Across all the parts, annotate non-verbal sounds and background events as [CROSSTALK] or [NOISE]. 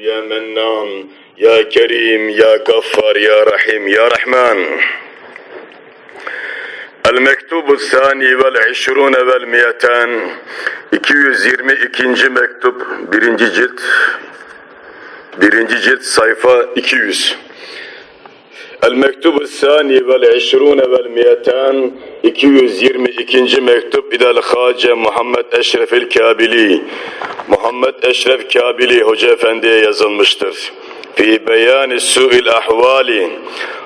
Ya Mennan, Ya Kerim, Ya Gaffar, Ya Rahim, Ya Rahman. El-Mektubu Sani vel-İşrûne vel-Miyeten 222. mektup, birinci cilt, birinci cilt sayfa 200. المكتوب الثاني والعشرون والمئتان 222. مكتوب إلى الخاجة محمد أشرف الكابلي محمد أشرف كابلي هجا فندي يزنمشتر في بيان سوء الأحوالي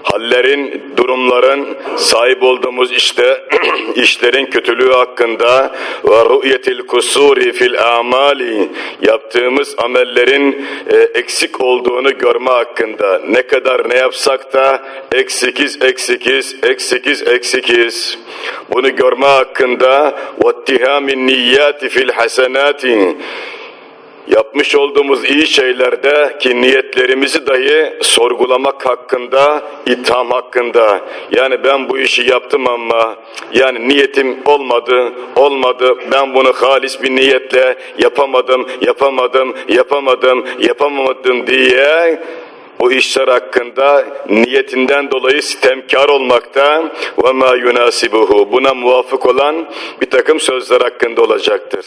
hallerin, durumların sahip olduğumuz işte [CLEARS THROAT] işlerin kötülüğü hakkında ve ru'yetil kusuri fil amali yaptığımız amellerin e, eksik olduğunu görme hakkında. Ne kadar ne yapsak da eksikiz eksikiz eksikiz eksikiz. Bunu görme hakkında vettihamin niyyati fil hasenati yapmış olduğumuz iyi şeylerde ki niyetlerimizi dahi sorgulamak hakkında, itham hakkında. Yani ben bu işi yaptım ama yani niyetim olmadı, olmadı. Ben bunu halis bir niyetle yapamadım, yapamadım, yapamadım, yapamadım diye o işler hakkında niyetinden dolayı sitemkar olmakta ve ma yunasibuhu buna muvafık olan bir takım sözler hakkında olacaktır.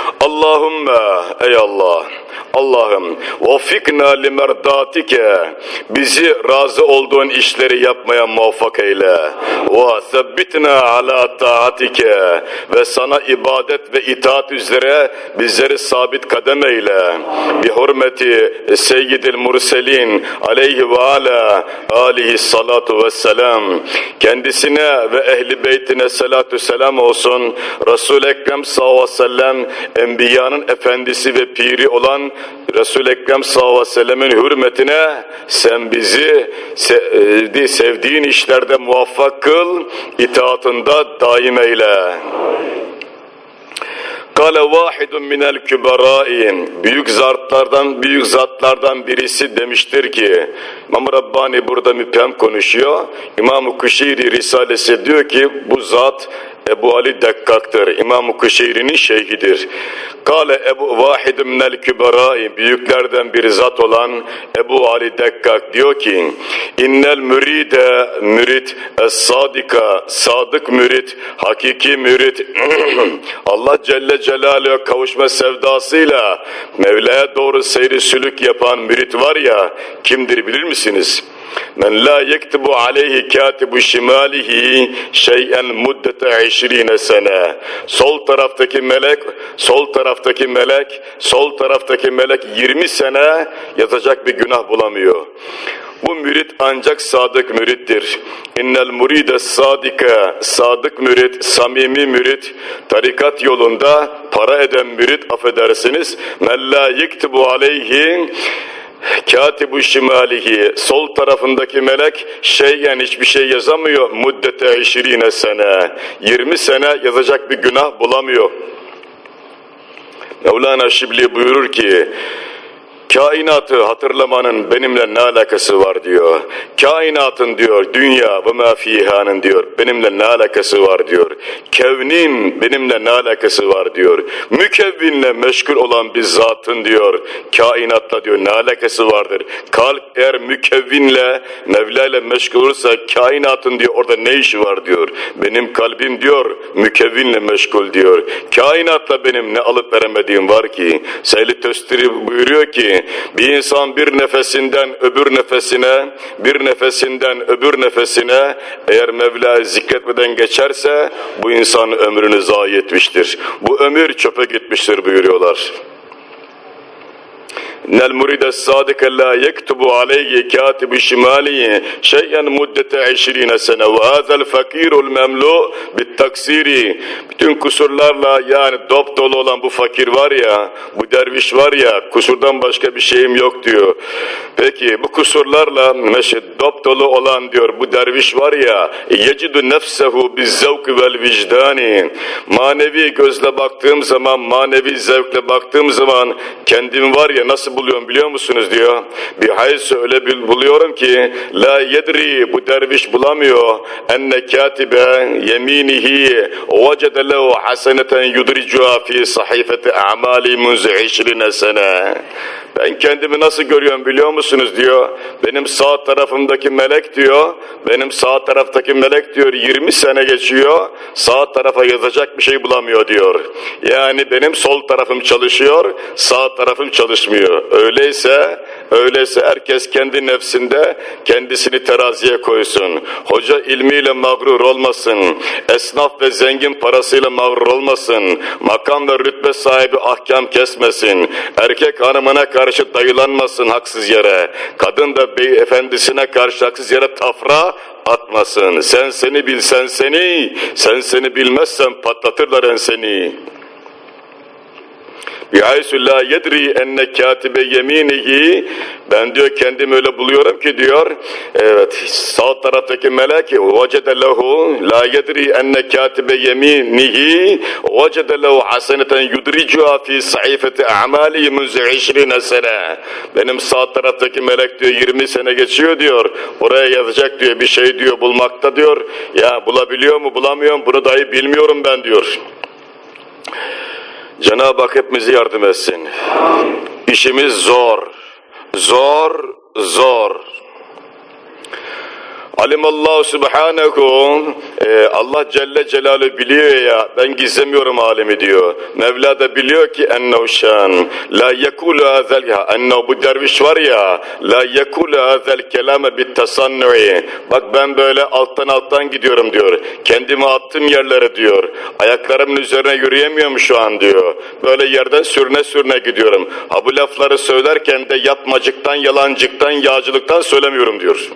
Allahümme ey Allah Allah'ım vaffikna limerdatike bizi razı olduğun işleri yapmaya muvaffak eyle. Ve sebbitna ala taatike ve sana ibadet ve itaat üzere bizleri sabit kadem eyle. Bi hurmeti seyyidil murselin aleyhi ve ala alihi salatu ve selam kendisine ve ehli beytine salatu selam olsun. Resul-i Ekrem sallallahu aleyhi ve sellem enbiyanın efendisi ve piri olan Resul-i Ekrem sallallahu aleyhi ve sellemin hürmetine sen bizi sevdiğin işlerde muvaffak kıl, itaatında daim eyle. Kale vahidun minel küberai büyük zatlardan büyük zatlardan birisi demiştir ki İmam Rabbani burada müphem konuşuyor. İmam-ı Kuşeyri Risalesi diyor ki bu zat Ebu Ali Dekkak'tır. İmam-ı Kuşeyri'nin şeyhidir. Kale Ebu Vahid minel küberai büyüklerden bir zat olan Ebu Ali Dekkak diyor ki innel müride mürit es-sadika sadık mürit hakiki mürit [CLEARS THROAT] Allah Celle Celaluhu'ya kavuşma sevdasıyla Mevla'ya doğru seyri sülük yapan mürit var ya kimdir bilir misiniz? Men la yektubu aleyhi katibu şimalihi şeyen muddete işrine sene. Sol taraftaki melek, sol taraftaki melek, sol taraftaki melek 20 sene yazacak bir günah bulamıyor. Bu mürit ancak sadık mürittir. İnnel muride sadike, sadık mürit, samimi mürit, tarikat yolunda para eden mürit affedersiniz. Men la yektubu aleyhi Katibu şimalihi sol tarafındaki melek şeyen hiçbir şey yazamıyor muddete işirine sene 20 sene yazacak bir günah bulamıyor. Mevlana Şibli buyurur ki Kainatı hatırlamanın benimle ne alakası var diyor. Kainatın diyor, dünya ve ma fihanın diyor, benimle ne alakası var diyor. Kevnin benimle ne alakası var diyor. Mükevvinle meşgul olan bir zatın diyor, kainatla diyor ne alakası vardır. Kalp eğer mükevvinle, Mevla ile meşgul olursa kainatın diyor orada ne işi var diyor. Benim kalbim diyor, mükevvinle meşgul diyor. Kainatla benim ne alıp veremediğim var ki. Seyyid Tösteri buyuruyor ki, bir insan bir nefesinden öbür nefesine, bir nefesinden öbür nefesine eğer Mevla zikretmeden geçerse bu insan ömrünü zayi etmiştir. Bu ömür çöpe gitmiştir buyuruyorlar. Nel muride sadike la yektubu aleyhi katibu şimalihi şeyen muddete 20 sene ve hazel fakirul memlu bit taksiri bütün kusurlarla yani dop dolu olan bu fakir var ya bu derviş var ya kusurdan başka bir şeyim yok diyor. Peki bu kusurlarla meşe dop dolu olan diyor bu derviş var ya yecidu nefsehu biz zevk vel vicdani. Manevi gözle baktığım zaman manevi zevkle baktığım zaman kendim var ya nasıl nasıl buluyorum biliyor musunuz diyor. Bir hayse öyle bir buluyorum ki la yedri bu derviş bulamıyor enne katibe yeminihi vecede lehu haseneten yudricuha fi sahifeti a'mali munzu işrine sene. Ben kendimi nasıl görüyorum biliyor musunuz diyor. Benim sağ tarafımdaki melek diyor. Benim sağ taraftaki melek diyor 20 sene geçiyor. Sağ tarafa yazacak bir şey bulamıyor diyor. Yani benim sol tarafım çalışıyor, sağ tarafım çalışmıyor. Öyleyse, öyleyse herkes kendi nefsinde kendisini teraziye koysun. Hoca ilmiyle mağrur olmasın. Esnaf ve zengin parasıyla mağrur olmasın. Makam ve rütbe sahibi ahkam kesmesin. Erkek hanımına karşı dayılanmasın haksız yere. Kadın da beyefendisine karşı haksız yere tafra atmasın. Sen seni bilsen seni, sen seni bilmezsen patlatırlar en Bihaysu la yedri enne katibe yeminihi. Ben diyor kendim öyle buluyorum ki diyor evet sağ taraftaki melek vecede lehu la yedri enne katibe yeminihi. Vecede lehu haseneten yudricuha fi sayfeti a'mali münze işrine sene. Benim sağ taraftaki melek diyor 20 sene geçiyor diyor. Oraya yazacak diyor bir şey diyor bulmakta diyor. Ya bulabiliyor mu bulamıyorum bunu dahi bilmiyorum ben diyor. Cenab-ı Hak hepimize yardım etsin. İşimiz zor. Zor, zor. Alimallahu subhanehu e, Allah Celle Celaluhu biliyor ya ben gizlemiyorum alemi diyor. Mevla da biliyor ki ennehu şan la yekulu hazel ennehu bu derviş var ya la yekulu hazel kelame bit tasannu'i bak ben böyle alttan alttan gidiyorum diyor. Kendimi attım yerlere diyor. Ayaklarımın üzerine yürüyemiyorum şu an diyor. Böyle yerden sürüne sürüne gidiyorum. Ha bu lafları söylerken de yapmacıktan, yalancıktan, yağcılıktan söylemiyorum diyor.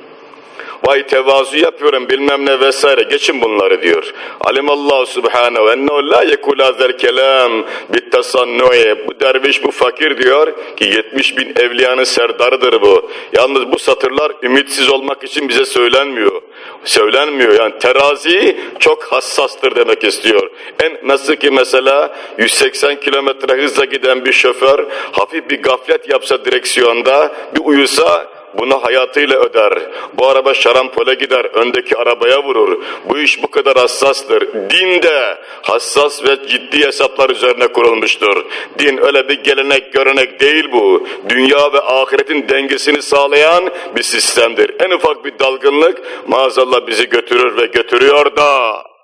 Vay tevazu yapıyorum bilmem ne vesaire geçin bunları diyor. Alimallahu subhanehu ennehu la yekula zel kelam bittasannu'i. Bu derviş bu fakir diyor ki 70 bin evliyanın serdarıdır bu. Yalnız bu satırlar ümitsiz olmak için bize söylenmiyor. Söylenmiyor yani terazi çok hassastır demek istiyor. En nasıl ki mesela 180 kilometre hızla giden bir şoför hafif bir gaflet yapsa direksiyonda bir uyusa bunu hayatıyla öder. Bu araba şarampole gider, öndeki arabaya vurur. Bu iş bu kadar hassastır. Din de hassas ve ciddi hesaplar üzerine kurulmuştur. Din öyle bir gelenek, görenek değil bu. Dünya ve ahiretin dengesini sağlayan bir sistemdir. En ufak bir dalgınlık maazallah bizi götürür ve götürüyor da.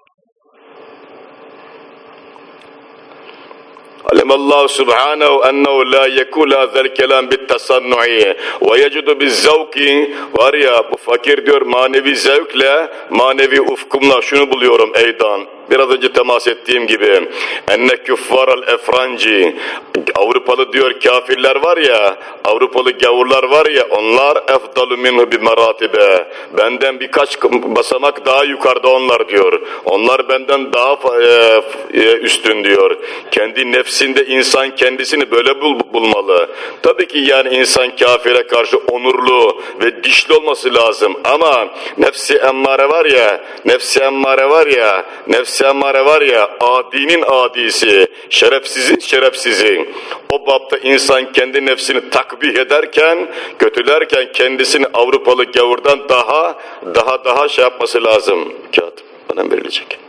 علم الله سبحانه أنه لا يكون هذا الكلام بالتصنع ويجد بالزوق var ya bu fakir diyor manevi zevkle manevi ufkumla şunu buluyorum eydan biraz önce temas ettiğim gibi enne küffaral efranci. Avrupalı diyor kafirler var ya Avrupalı gavurlar var ya onlar efdalu minhu bi meratibe. Benden birkaç basamak daha yukarıda onlar diyor. Onlar benden daha e, e, üstün diyor. Kendi nefsinde insan kendisini böyle bul bulmalı. Tabii ki yani insan kafire karşı onurlu ve dişli olması lazım ama nefsi emmare var ya nefsi emmare var ya nefsi emmare var ya adinin adisi. Şerefsizin şerefsizi. O bapta insan kendi nefsini takbih ederken kötülerken kendisini Avrupalı gavurdan daha daha daha şey yapması lazım. Kağıt bana verilecek.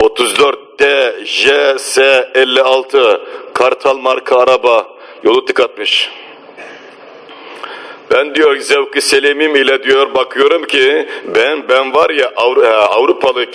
34 D J S 56 Kartal marka araba. Yolu tıkatmış. Ben diyor zevki selimim ile diyor bakıyorum ki ben ben var ya Avru, Avrupalı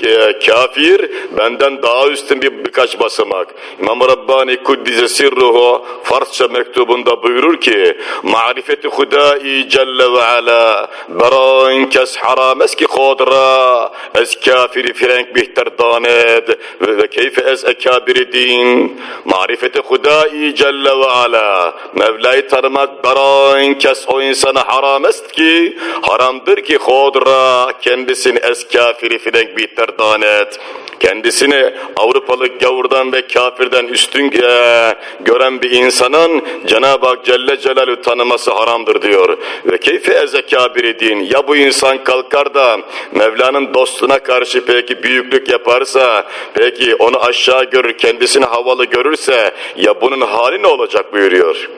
kafir benden daha üstün bir birkaç basamak. İmam Rabbani Kuddise Sirruhu Farsça mektubunda buyurur ki Marifeti Hudai Celle ve Ala Beran kes haram eski kodra Ez kafiri frenk bihter daned ve keyfe ez ekabiri din Marifeti Hudai Celle ve Ala Mevla'yı tanımak beran kes o insan insana haram est ki haramdır ki hodra kendisini es kafiri filenk biter danet kendisini Avrupalı gavurdan ve kafirden üstün e, gören bir insanın Cenab-ı Hak Celle Celaluhu tanıması haramdır diyor. Ve keyfe ezekabiri din ya bu insan kalkar da Mevla'nın dostuna karşı peki büyüklük yaparsa peki onu aşağı görür kendisini havalı görürse ya bunun hali ne olacak buyuruyor.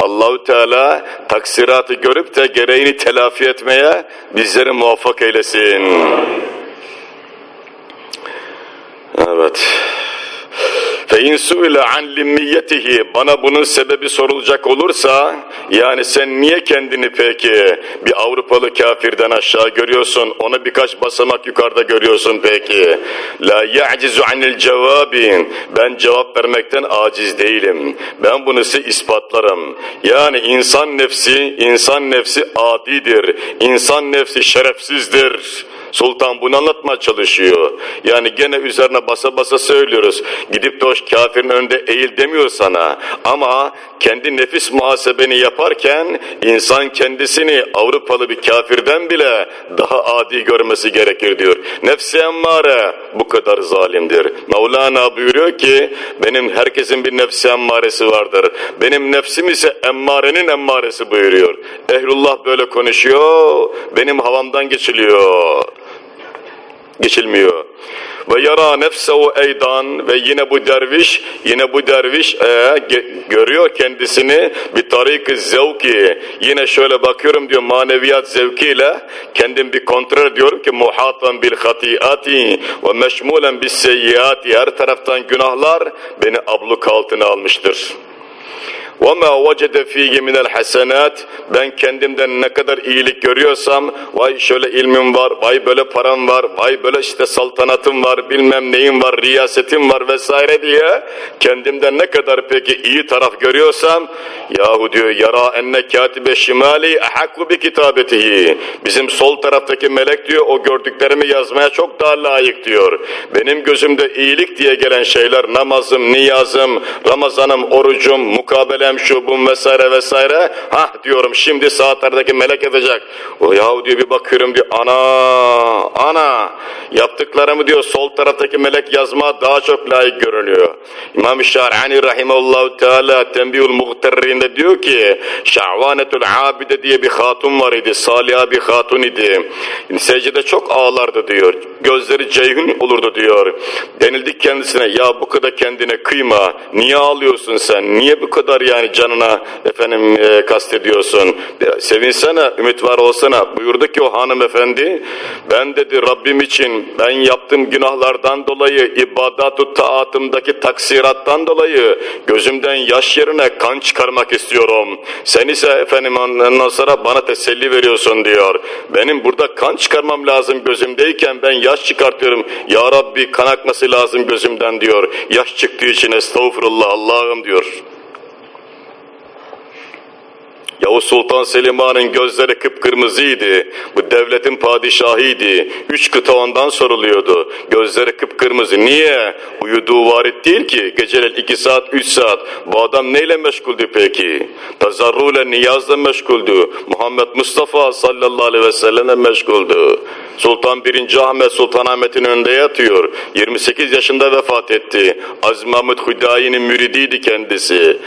Allahu Teala taksiratı görüp de gereğini telafi etmeye bizleri muvaffak eylesin. Evet. فَاِنْ سُئِلَ عَنْ لِمِّيَّتِهِ Bana bunun sebebi sorulacak olursa, yani sen niye kendini peki bir Avrupalı kafirden aşağı görüyorsun, onu birkaç basamak yukarıda görüyorsun peki. La ya'cizu anil cevabin. Ben cevap vermekten aciz değilim. Ben bunu size ispatlarım. Yani insan nefsi, insan nefsi adidir. İnsan nefsi şerefsizdir. Sultan bunu anlatmaya çalışıyor. Yani gene üzerine basa basa söylüyoruz. Gidip de o kafirin önünde eğil demiyor sana. Ama kendi nefis muhasebeni yaparken insan kendisini Avrupalı bir kafirden bile daha adi görmesi gerekir diyor. Nefsi emmare bu kadar zalimdir. Mevlana buyuruyor ki benim herkesin bir nefsi emmaresi vardır. Benim nefsim ise emmarenin emmaresi buyuruyor. Ehlullah böyle konuşuyor. Benim havamdan geçiliyor geçilmiyor. Ve yara nefsehu eydan ve yine bu derviş yine bu derviş e, görüyor kendisini bir tarik zevki yine şöyle bakıyorum diyor maneviyat zevkiyle kendim bir kontrol ediyorum ki muhatan bil hatiati ve meşmulen bis seyyiati her taraftan günahlar beni abluk altına almıştır. وَمَا وَجَدَ ف۪يهِ مِنَ الْحَسَنَاتِ Ben kendimden ne kadar iyilik görüyorsam, vay şöyle ilmim var, vay böyle param var, vay böyle işte saltanatım var, bilmem neyim var, riyasetim var vesaire diye kendimden ne kadar peki iyi taraf görüyorsam, yahu diyor yara enne katibe şimali ahakku bi kitabetihi. Bizim sol taraftaki melek diyor o gördüklerimi yazmaya çok daha layık diyor. Benim gözümde iyilik diye gelen şeyler namazım, niyazım, Ramazanım, orucum, mukabele bilmem şu bum vesaire vesaire. Ha diyorum şimdi saatlerdeki melek edecek. O yahu diyor bir bakıyorum diyor ana ana yaptıklarımı diyor sol taraftaki melek yazma daha çok layık görünüyor. İmam-ı Şar'ani rahimahullahu teala Tembihul Muhterrin'de diyor ki Şahvanetul Abide diye bir hatun var idi. Saliha bir hatun idi. Secde çok ağlardı diyor. Gözleri ceyhun olurdu diyor. Denildik kendisine ya bu kadar kendine kıyma. Niye ağlıyorsun sen? Niye bu kadar yani canına efendim e, kastediyorsun. Sevinsene, ümit var olsana. Buyurdu ki o hanımefendi, ben dedi Rabbim için ben yaptığım günahlardan dolayı, ibadat taatımdaki taksirattan dolayı gözümden yaş yerine kan çıkarmak istiyorum. Sen ise efendim ondan sonra bana teselli veriyorsun diyor. Benim burada kan çıkarmam lazım gözümdeyken ben yaş çıkartıyorum. Ya Rabbi kan akması lazım gözümden diyor. Yaş çıktığı için estağfurullah Allah'ım diyor. Yavuz Sultan Selim Han'ın gözleri kıpkırmızıydı. Bu devletin padişahıydı. Üç kıta ondan soruluyordu. Gözleri kıpkırmızı. Niye? Uyuduğu varit değil ki. Geceler iki saat, üç saat. Bu adam neyle meşguldü peki? Tazarruyla, niyazla meşguldü. Muhammed Mustafa sallallahu aleyhi ve selleme meşguldü. Sultan 1. Ahmet Sultanahmet'in önünde yatıyor. 28 yaşında vefat etti. Aziz Mahmud Hüdayi'nin müridiydi kendisi.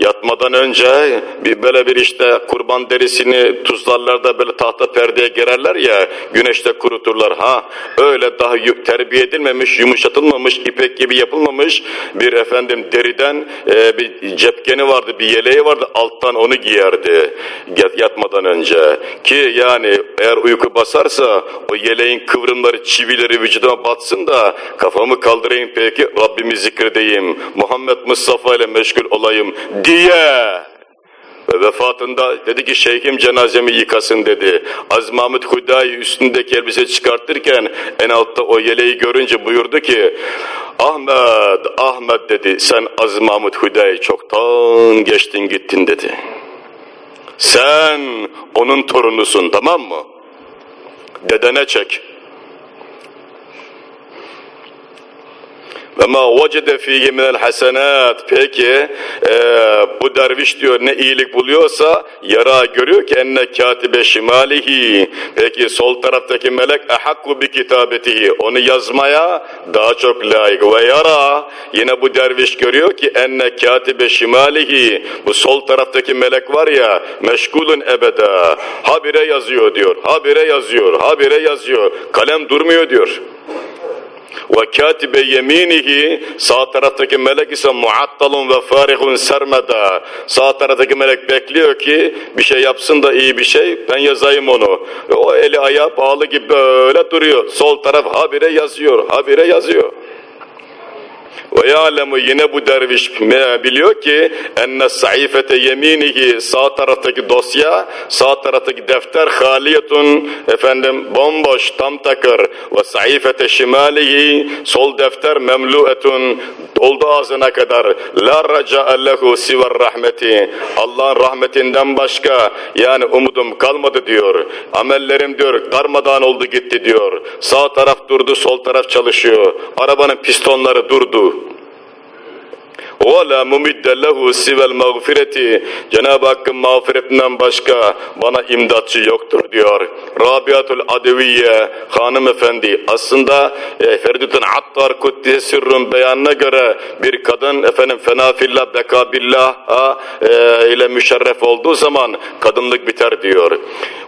Yatmadan önce bir böyle bir işte kurban derisini tuzlarlarda böyle tahta perdeye gererler ya güneşte kuruturlar. Ha öyle daha terbiye edilmemiş, yumuşatılmamış, ipek gibi yapılmamış bir efendim deriden e, bir cepkeni vardı, bir yeleği vardı. Alttan onu giyerdi yatmadan önce. Ki yani eğer uyku basarsa o yeleğin kıvrımları, çivileri vücuduma batsın da kafamı kaldırayım peki Rabbimi zikredeyim. Muhammed Mustafa ile meşgul olayım diye ve vefatında dedi ki şeyhim cenazemi yıkasın dedi. Az Mahmud Hudayi üstündeki elbise çıkartırken en altta o yeleği görünce buyurdu ki Ahmet, Ahmet dedi sen Az Mahmud Hudayi çoktan geçtin gittin dedi. Sen onun torunusun tamam mı? Dedene çek. Ve ma vecede fihi minel hasenat. Peki e, bu derviş diyor ne iyilik buluyorsa yara görüyor ki enne katibe şimalihi. Peki sol taraftaki melek ehakku bi kitabetihi. Onu yazmaya daha çok layık. Ve yara yine bu derviş görüyor ki enne katibe şimalihi. Bu sol taraftaki melek var ya meşgulun ebeda. Habire yazıyor diyor. Habire yazıyor. Habire yazıyor. Kalem durmuyor diyor. Ve katibe yeminihi sağ taraftaki melek ise muattalun ve farihun sermeda. Sağ taraftaki melek bekliyor ki bir şey yapsın da iyi bir şey ben yazayım onu. Ve o eli ayağı bağlı gibi böyle duruyor. Sol taraf habire yazıyor, habire yazıyor. Ve ya'lemu yine bu derviş biliyor ki enne saifete yeminihi sağ taraftaki dosya, sağ taraftaki defter haliyetun efendim bomboş tam takır ve saifete şimalihi sol defter memluetun doldu ağzına kadar la raca'a lehu siver rahmeti Allah'ın rahmetinden başka yani umudum kalmadı diyor. Amellerim diyor darmadağın oldu gitti diyor. Sağ taraf durdu sol taraf çalışıyor. Arabanın pistonları durdu ve la mumidde lehu sivel mağfireti Cenab-ı Hakk'ın mağfiretinden başka bana imdatçı yoktur diyor. Rabiatul Adeviye hanımefendi aslında e, Feridüt'ün Attar Kuddise Sirr'ın beyanına göre bir kadın efendim fena fillah beka billah e, ile müşerref olduğu zaman kadınlık biter diyor.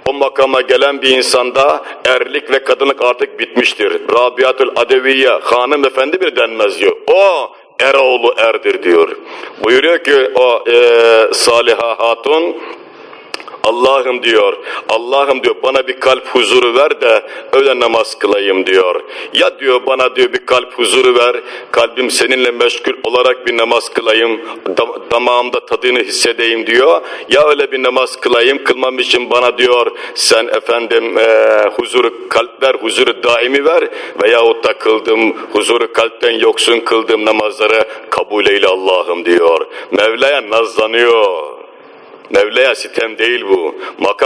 O makama gelen bir insanda erlik ve kadınlık artık bitmiştir. Rabiatul Adeviye hanımefendi bir denmez diyor. O Eroğlu erdir diyor. Buyuruyor ki o e, Saliha Hatun Allah'ım diyor, Allah'ım diyor bana bir kalp huzuru ver de öyle namaz kılayım diyor. Ya diyor bana diyor bir kalp huzuru ver, kalbim seninle meşgul olarak bir namaz kılayım, dam damağımda tadını hissedeyim diyor. Ya öyle bir namaz kılayım, kılmam için bana diyor sen efendim e, huzuru kalp ver, huzuru daimi ver veyahut da kıldığım huzuru kalpten yoksun kıldığım namazları kabul eyle Allah'ım diyor. Mevla'ya nazlanıyor. Mevla'ya sitem değil bu. Makam